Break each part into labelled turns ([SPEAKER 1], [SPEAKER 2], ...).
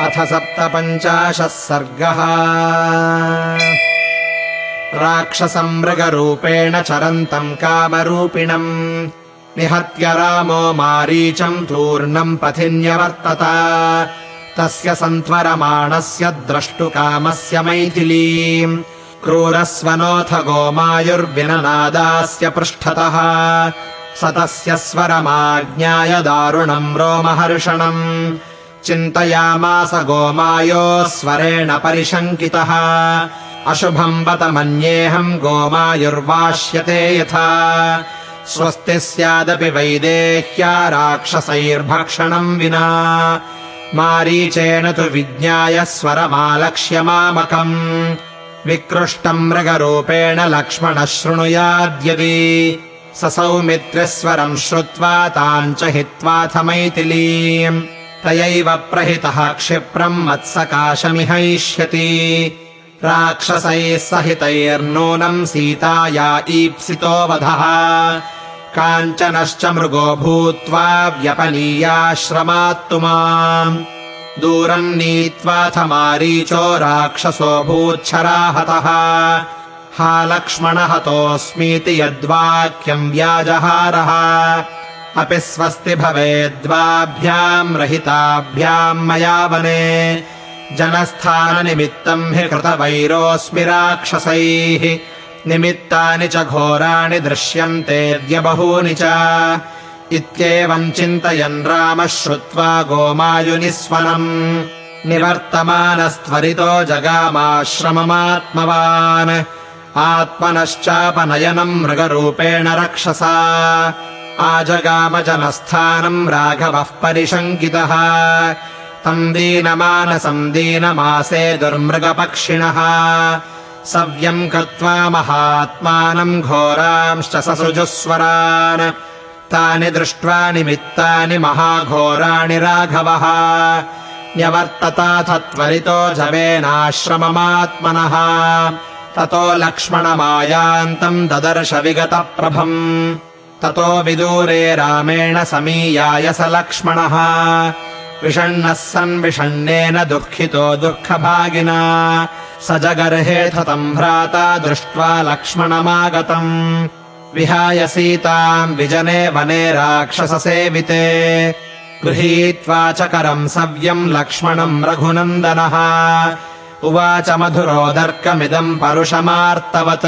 [SPEAKER 1] अथ सप्तपञ्चाशः सर्गः। राक्षसम् मृगरूपेण चरन्तम् कामरूपिणम्। निहत्य रामो मारीचम् तूर्णम् पथि न्यवर्तत तस्य सन्त्वरमाणस्य द्रष्टुकामस्य मैथिलीम्। क्रूरस्वनोऽथ गोमायुर्विननादास्य पृष्ठतः। स तस्य स्वरमाज्ञाय दारुणम् रोमहर्षणम् चिन्तयामास गोमायोः स्वरेण परिशङ्कितः। अशुभम् बत मन्येऽहम् गोमायुर्वाश्यते यथा। स्वस्ति स्यादपि वैदेह्या राक्षसैर्भक्षणम् विना। मारीचेन तु विज्ञाय स्वरमालक्ष्य मामकम् विकृष्टम् मृगरूपेण लक्ष्मणः शृणुयाद्यदि स सौमित्रिस्वरम् श्रुत्वा ताम् च हित्वाथ मैथिलीम् तयैव प्रहितः क्षिप्रम् मत्सकाशमिहैष्यति। राक्षसैः सहितैर्नूनम् सीताया ईप्सितो वधः काञ्चनश्च मृगो भूत्वा व्यपनीयाश्रमात्तु माम्। दूरम् नीत्वाथ मारीचो राक्षसो भूच्छराहतः। हा लक्ष्मणहतोऽस्मीति यद्वाक्यम् व्याजहारः अपि स्वस्ति भवेद्वाभ्याम् रहिताभ्याम् मया वने। जनस्थाननिमित्तम् हि कृतवैरोऽस्मि राक्षसैः। निमित्तानि च घोराणि दृश्यन्तेऽद्य बहूनि च। इत्येवम् चिन्तयन् रामः श्रुत्वा गोमायुनिस्वनम्। निवर्तमानस्त्वरितो जगामाश्रममात्मवान्। आत्मनश्चापनयनम् मृगरूपेण रक्षसा आजगामजनस्थानम् राघवः परिशङ्कितः। तम् दीनमानसम् दीनमासे दुर्मृगपक्षिणः। सव्यम् कृत्वा महात्मानम् घोरांश्च ससृजुस्वरान्। तानि दृष्ट्वा निमित्तानि महाघोराणि राघवः। न्यवर्तताथ त्वरितो जवेनाश्रममात्मनः। ततो लक्ष्मणमायान्तम् ददर्श विगतप्रभम् ततो विदूरे रामेण समीयाय स लक्ष्मणः। विषण्णः सन् विषण्णेन दुःखितो दुःखभागिना। स जगर्हेऽथ तम् भ्राता दृष्ट्वा लक्ष्मणमागतम्। विहाय सीताम् विजने वने राक्षससेविते। गृहीत्वा च करम् सव्यम् लक्ष्मणम् रघुनन्दनः। उवाच मधुरोदर्कमिदम् परुषमार्तवत्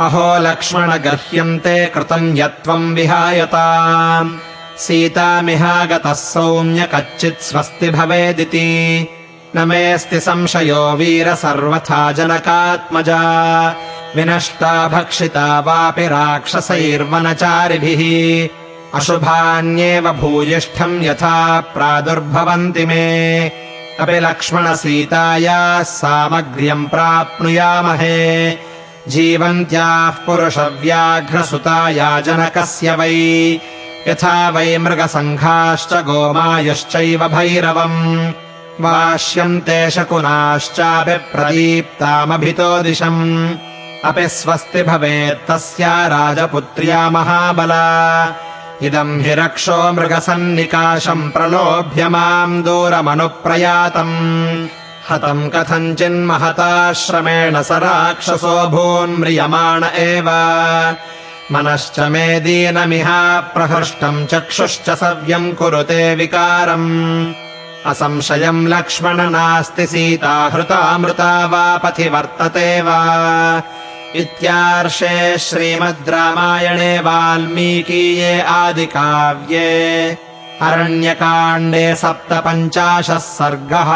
[SPEAKER 1] अहो लक्ष्मण गह्यन्ते कृतम् यत्त्वम् विहायताम्। सीतामिहागतः सौम्य कच्चित् स्वस्ति भवेदिति। न मेऽस्ति संशयो वीर सर्वथा जनकात्मजा। विनष्टा भक्षिता वापि राक्षसैर्वनचारिभिः। अशुभान्येव भूयिष्ठम् यथा प्रादुर्भवन्ति मे। अपि लक्ष्मणसीतायाः सामग्र्यम् प्राप्नुयामहे जीवन्त्याः पुरुषव्याघ्रसुताया जनकस्य वै। यथा वै मृगसङ्घाश्च गोमायश्चैव भैरवम्। वाश्यन्ते शकुनाश्चापि प्रदीप्तामभितो दिशम्। अपि स्वस्ति भवेत्तस्या राजपुत्र्या महाबला। इदम् हि रक्षो मृगसन्निकाशम् प्रलोभ्य माम् दूरमनुप्रयातम् हतम् कथञ्चिन्महताश्रमेण स राक्षसो भून्म्रियमाण एव। मनश्च मे दीनमिह प्रहृष्टम् चक्षुश्च सव्यम् कुरुते विकारम्। असंशयम् लक्ष्मण नास्ति सीता हृतामृता वा पथि वर्तते वा। इत्यार्षे श्रीमद् रामायणे वाल्मीकीये आदिकाव्ये अरण्यकाण्डे सप्तपञ्चाशः सर्गः